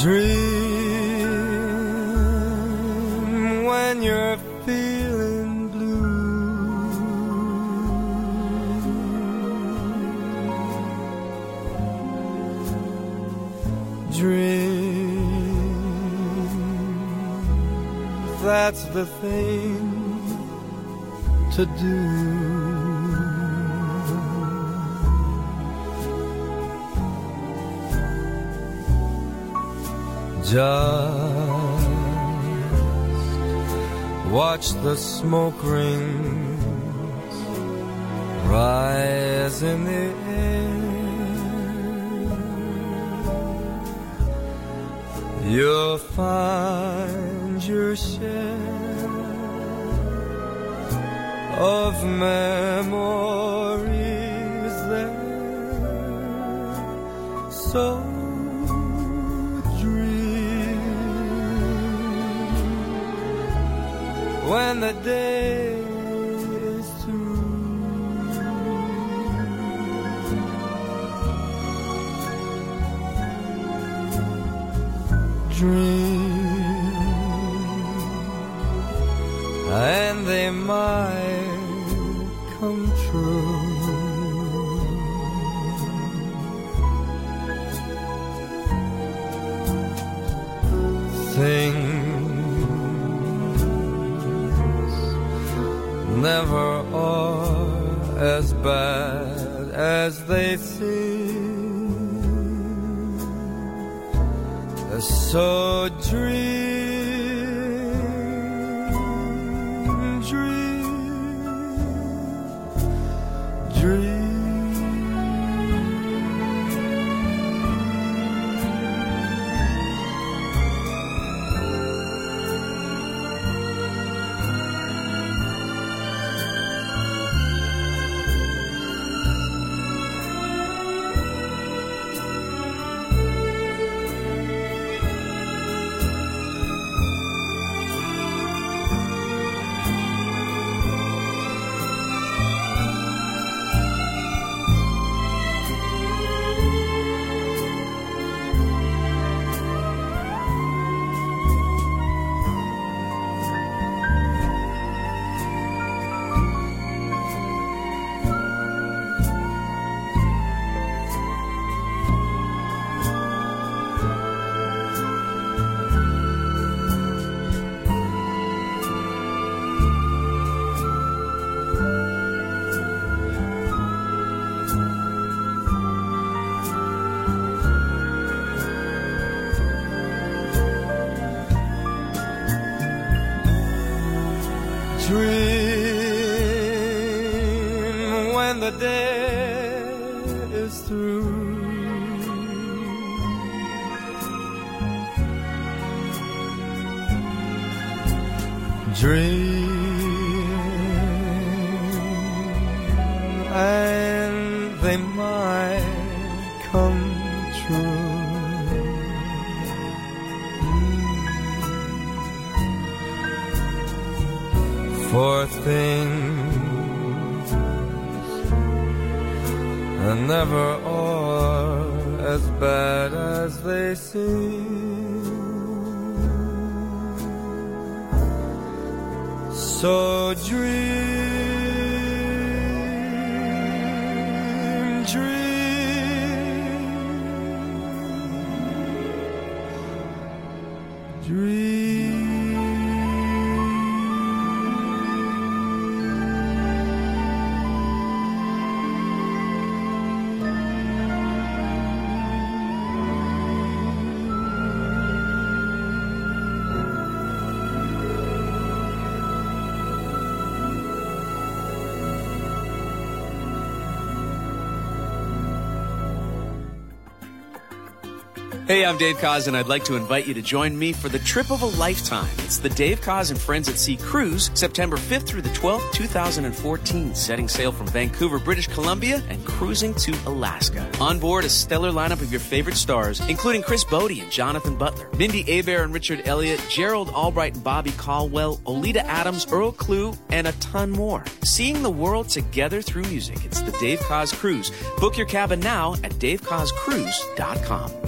Dream when you're feeling blue. Dream that's the thing to do. Just watch the smoke rings rise in the air. You'll find your share of memories when the day is through. Dream, as the day dream, dream, Hey, I'm Dave Koz, and I'd like to invite you to join me for the trip of a lifetime. It's the Dave Koz and Friends at Sea Cruise, September 5th through the 12th, 2014, setting sail from Vancouver, British Columbia, and cruising to Alaska. On board, a stellar lineup of your favorite stars, including Chris Botti and Jonathan Butler, Mindi Abair and Richard Elliott, Gerald Albright and Bobby Caldwell, Oleta Adams, Earl Klugh, and a ton more. Seeing the world together through music. It's the Dave Koz Cruise. Book your cabin now at davekozcruise.com.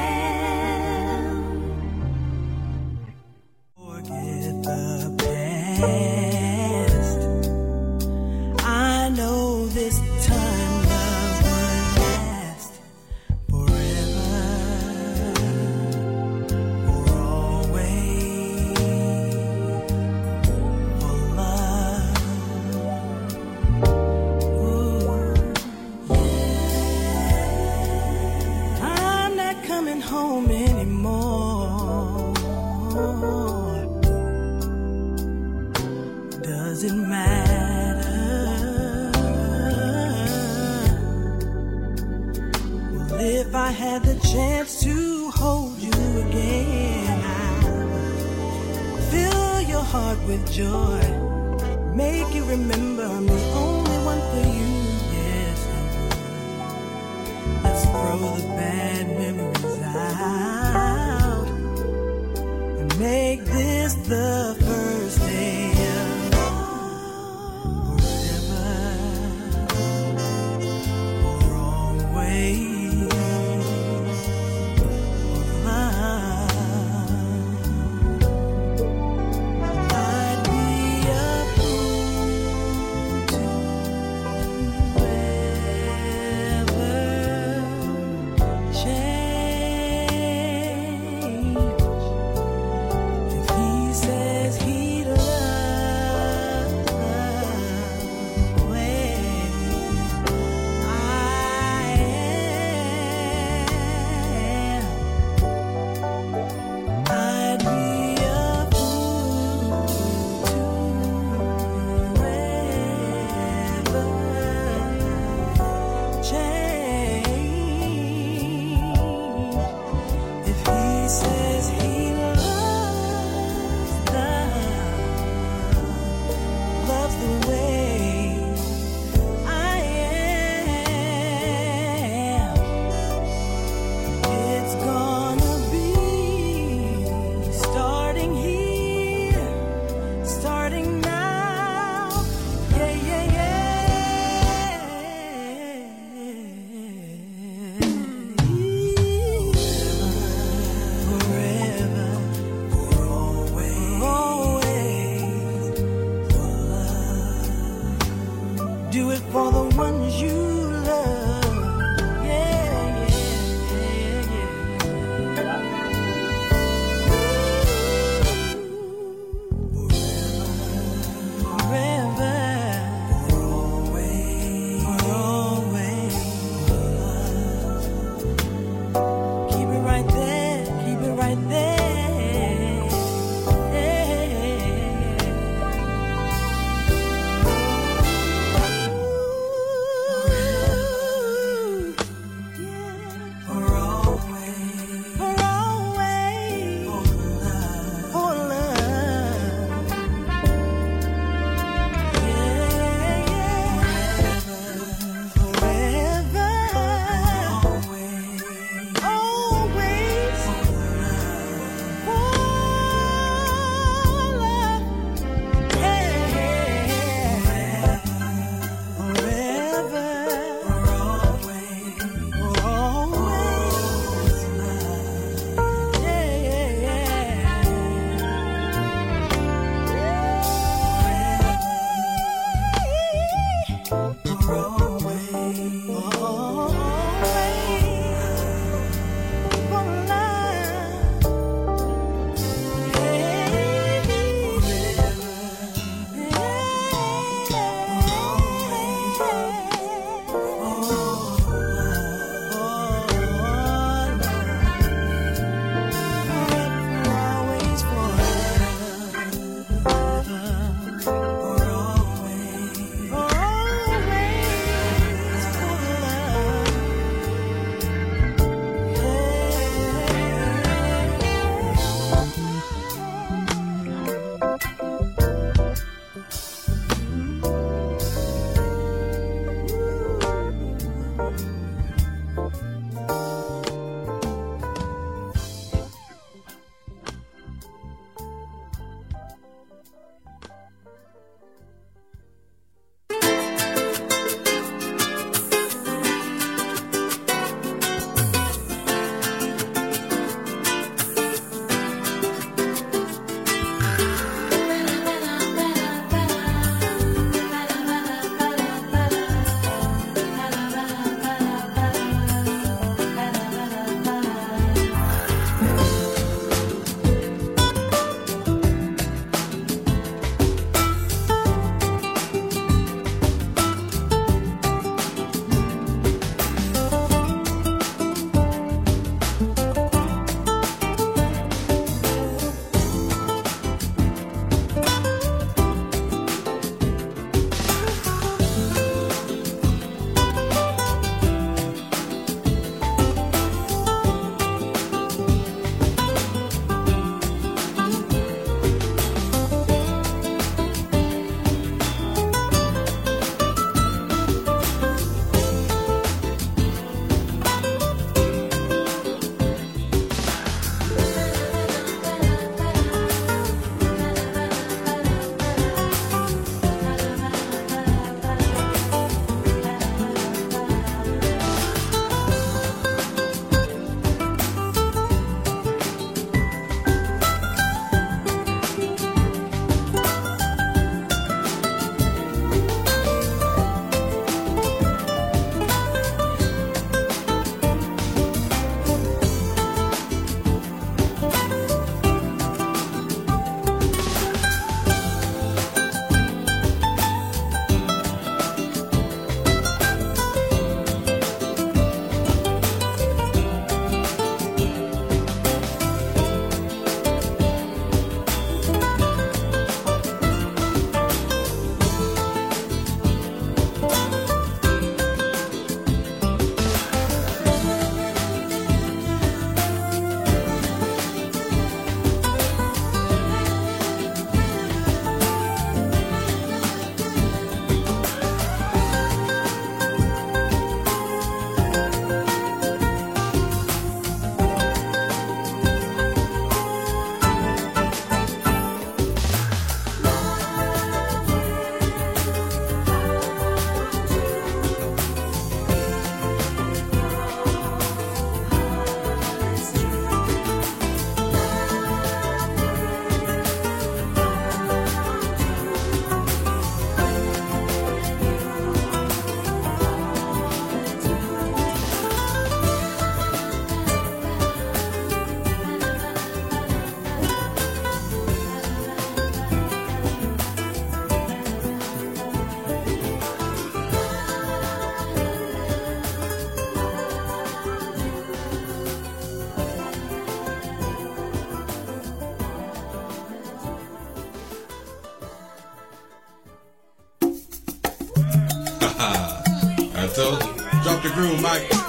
Drop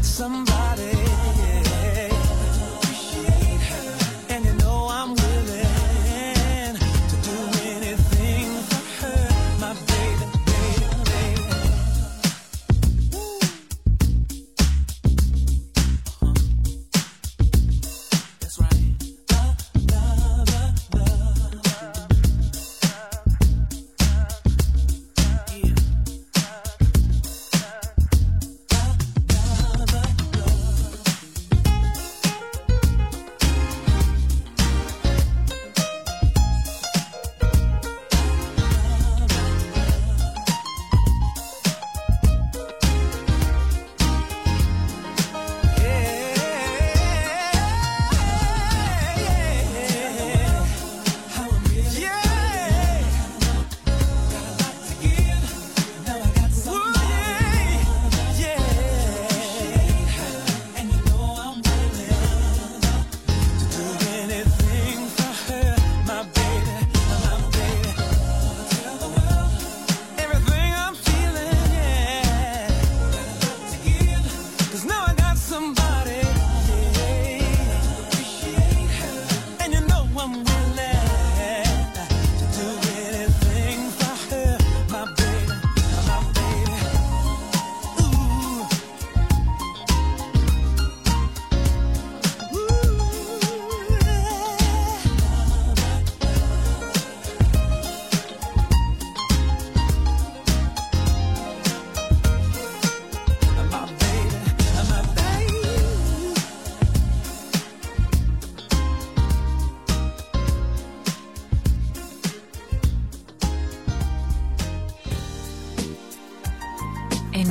got somebody.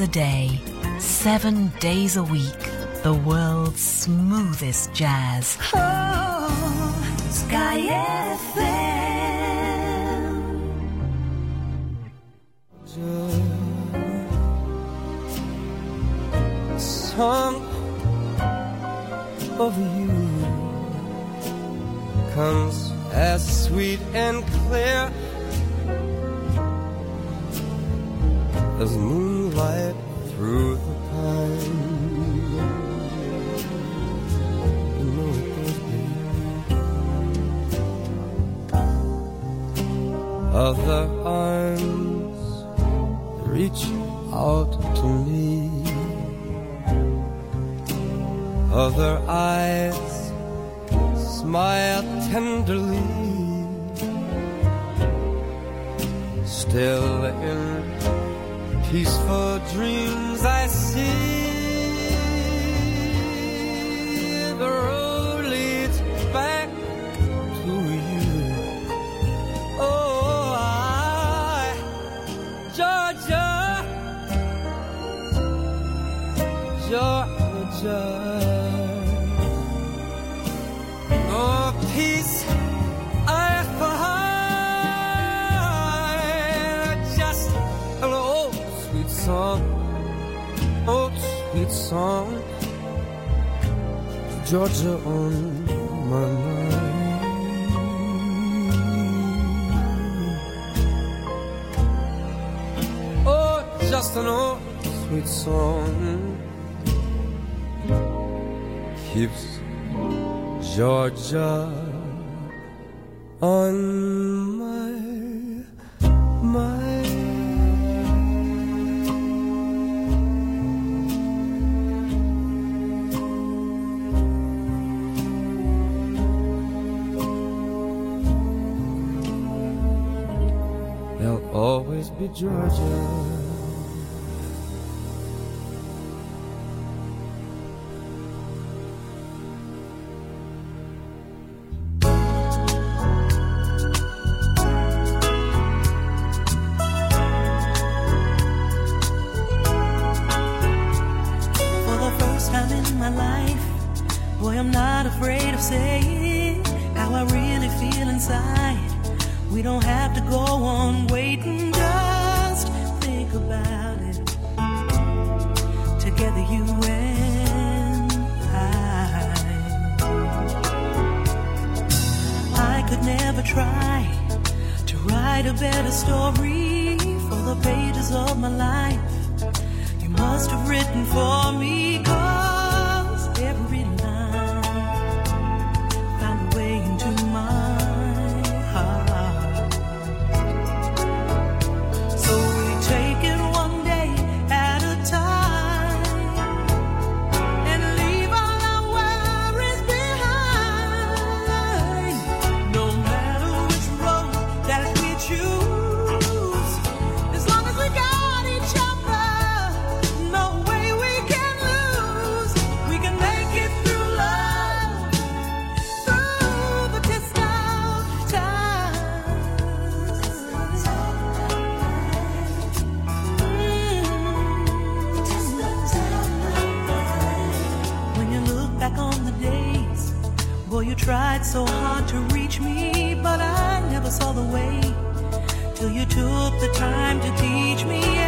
Hours a day, seven days a week. The world's smoothest jazz. Oh, Sky FM. song of you comes as sweet and clear as moonlight through the pine. Other arms reach out to me. Other eyes smile tenderly. Still in peaceful dreams, I see Georgia on my mind. Oh, just an old sweet song keeps Georgia Georgia. Write a better story for the pages of my life. You must have written for me, cause tried so hard to reach me, but I never saw the way till you took the time to teach me,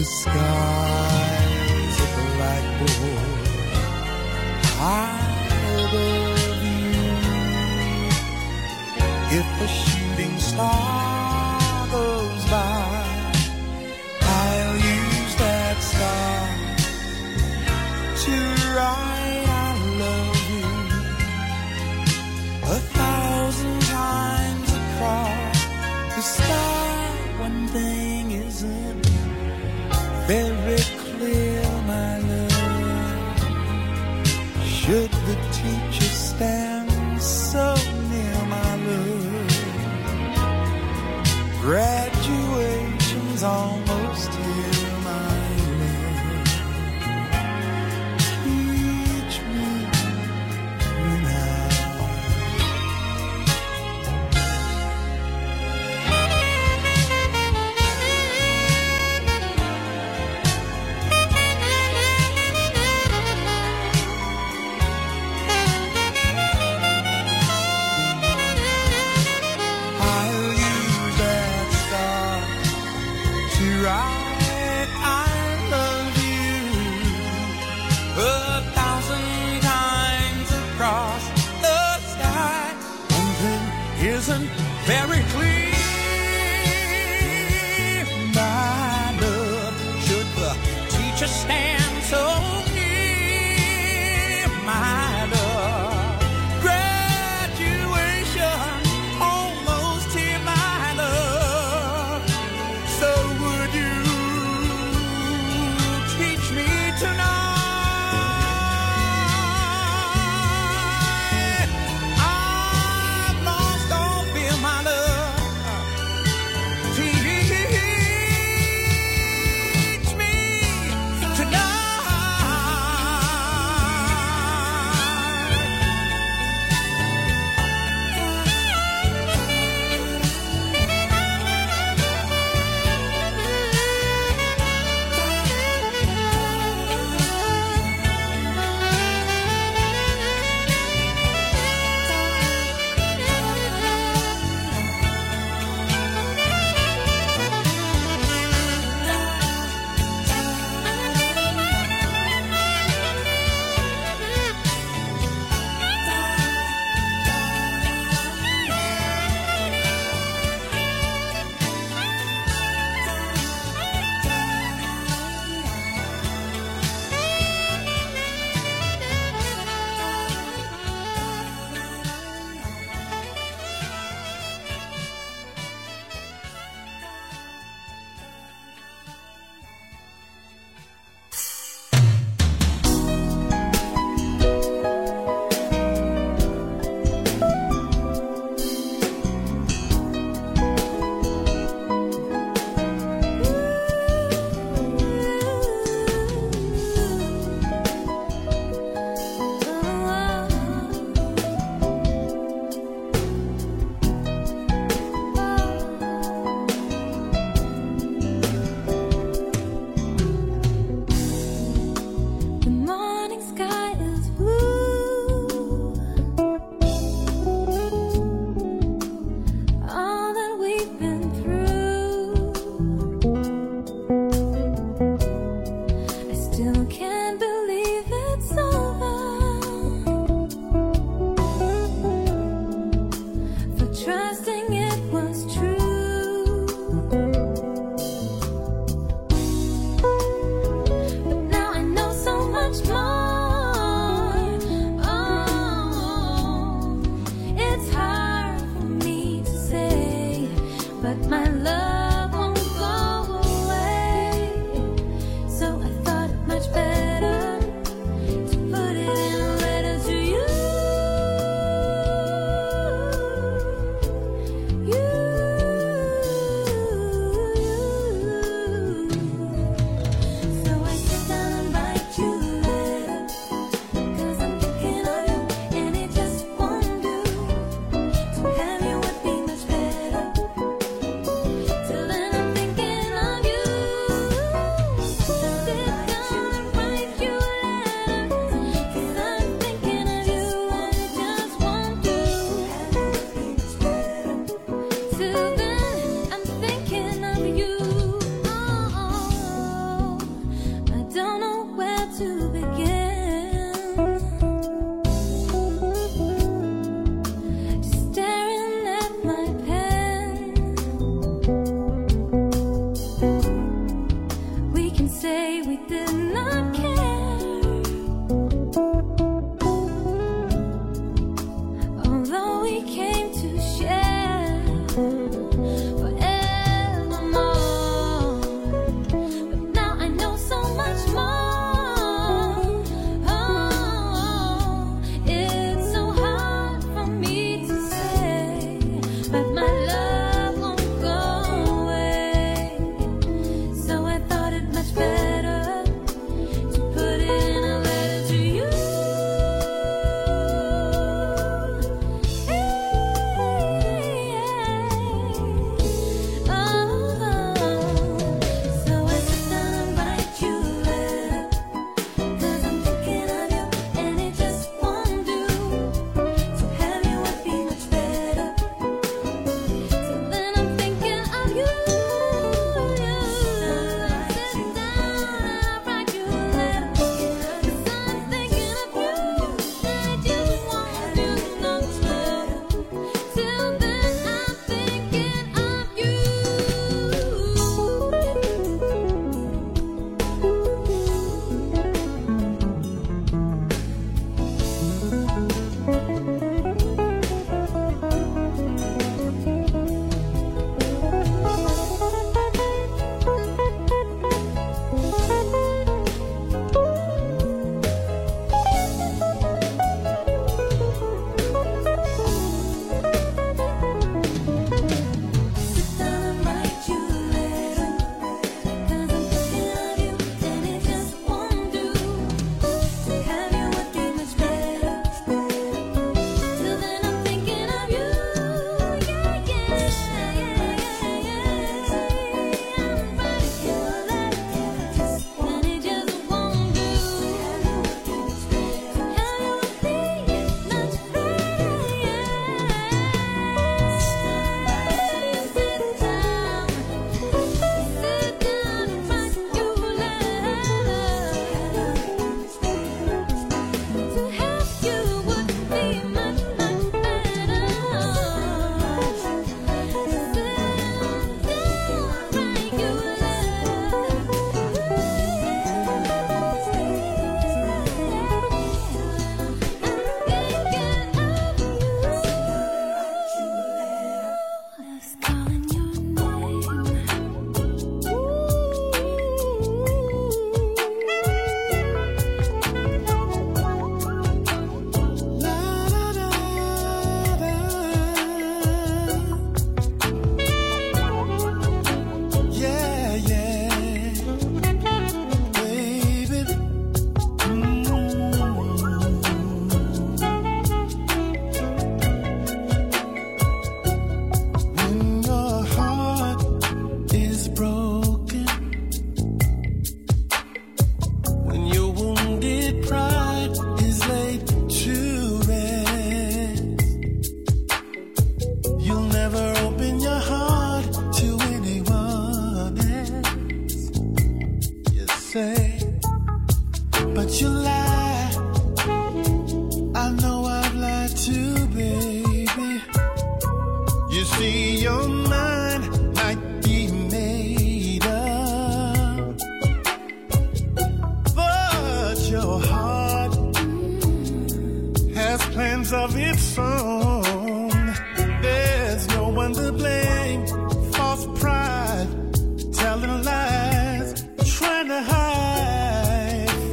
the skies of the light high above you. If a shooting star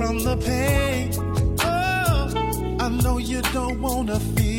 from the pain. Oh, I know you don't wanna feel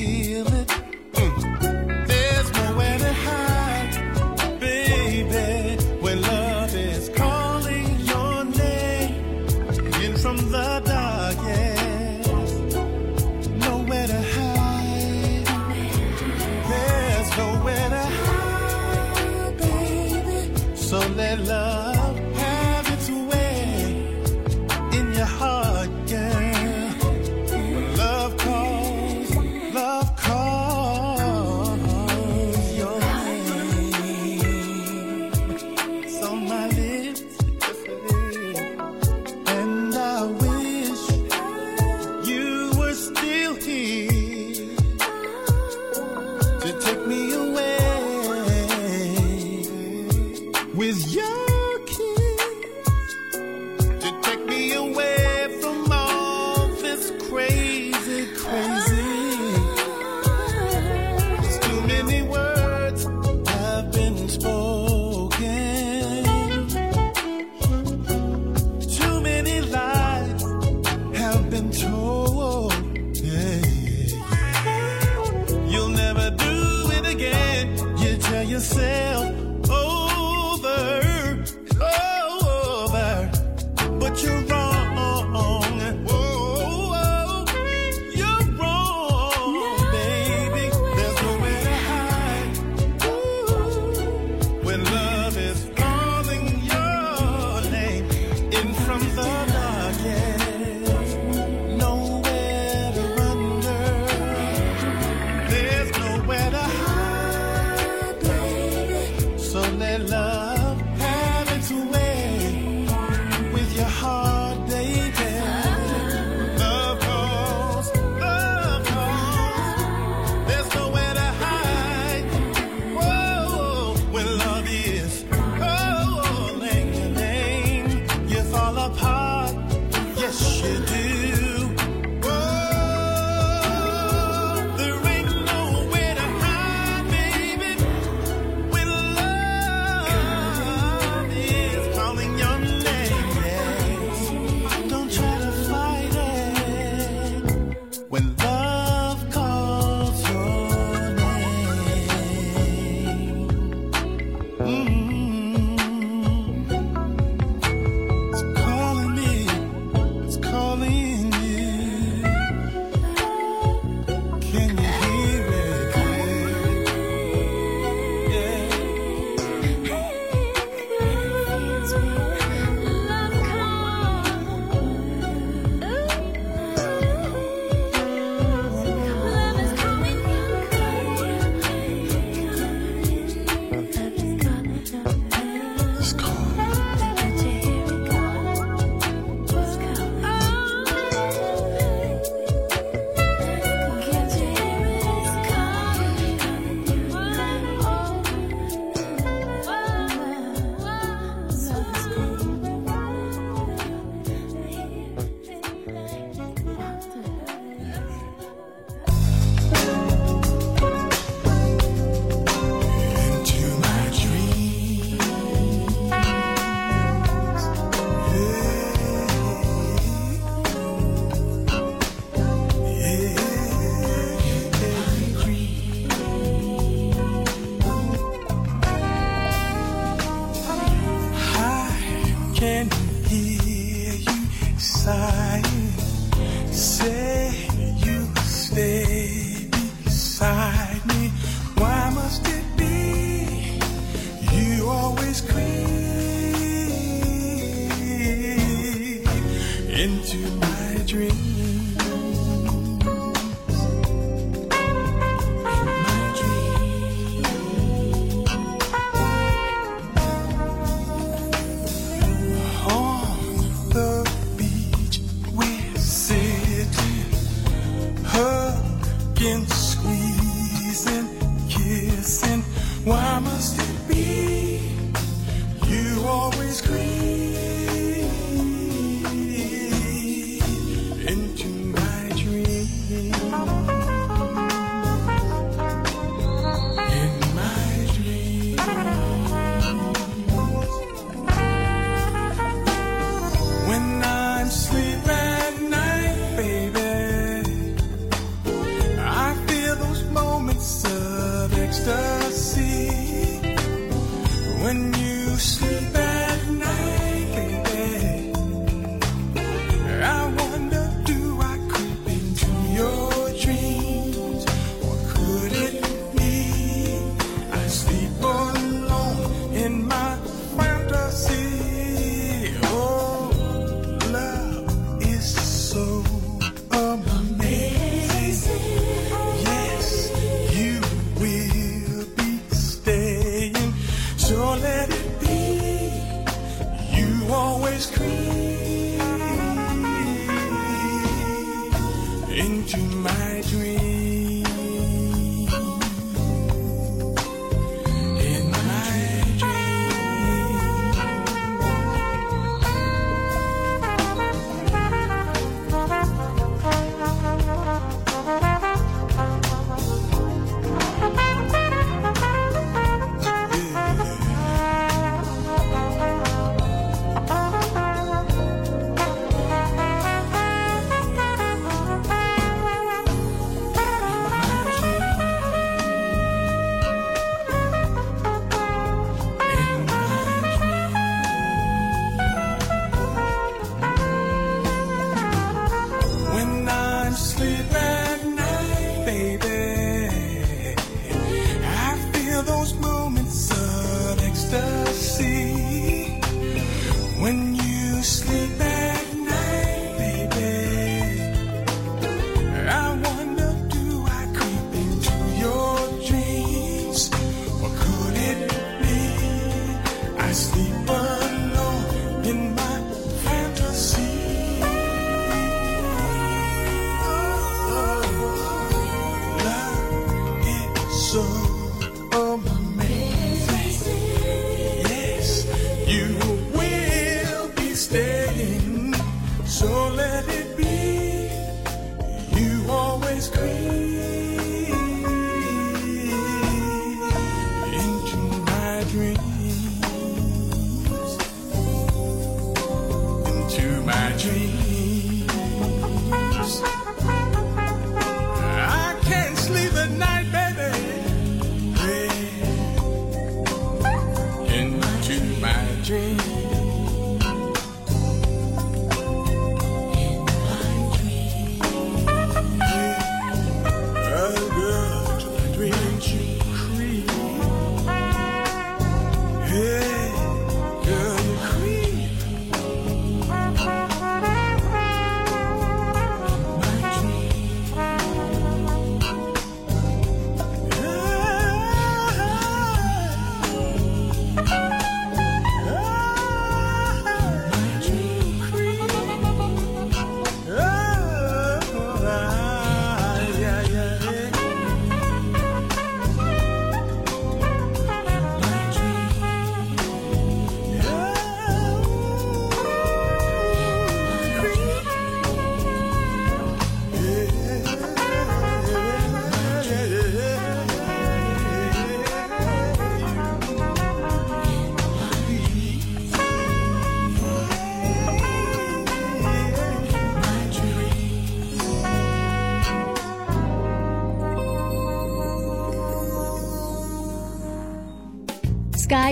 my dream.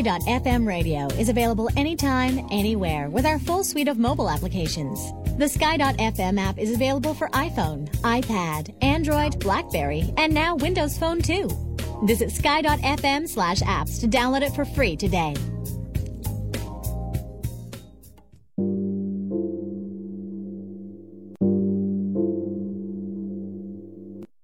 Sky.fm radio is available anytime, anywhere with our full suite of mobile applications. The Sky.fm app is available for iPhone, iPad, Android, Blackberry, and now Windows Phone too. Visit sky.fm slash apps to download it for free today.